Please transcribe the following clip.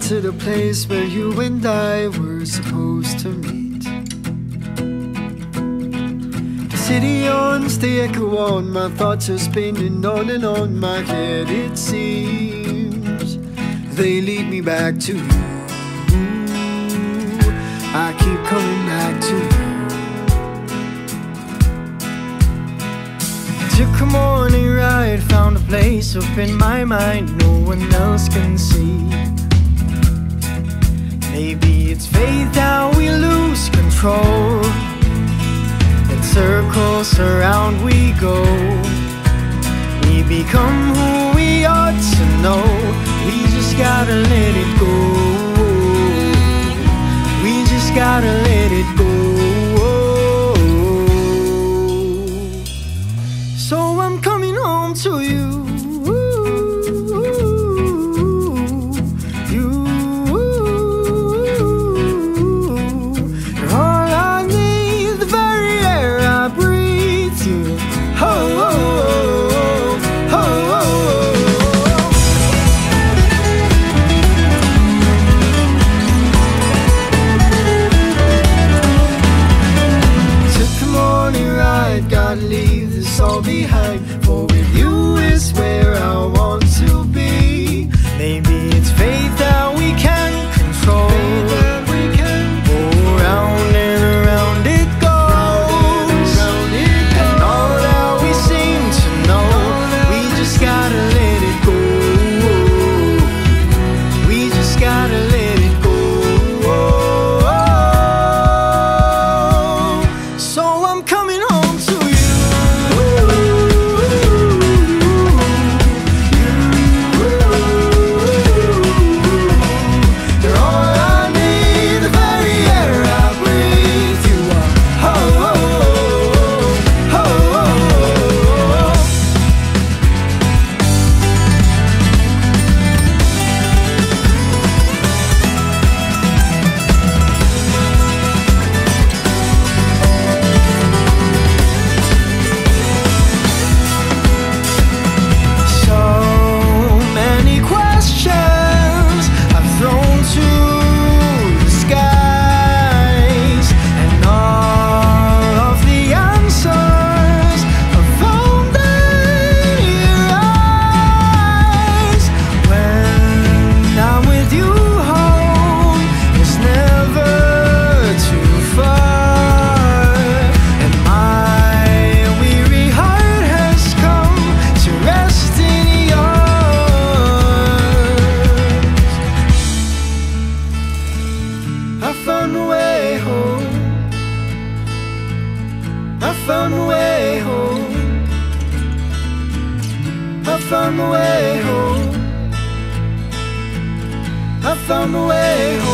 to the place where you and I were supposed to meet. The city owns the echo on, my thoughts are spinning on and on my head, it seems. They lead me back to you. I keep coming back to you. Took a morning ride, found a place up in my mind no one else can see. Maybe it's fate that we lose control. In circles around we go. We become who we ought to know. We just gotta let it go. We just gotta let it go all behind. For with you is where found a way home. I found a way home. I found a way home. I found a way home.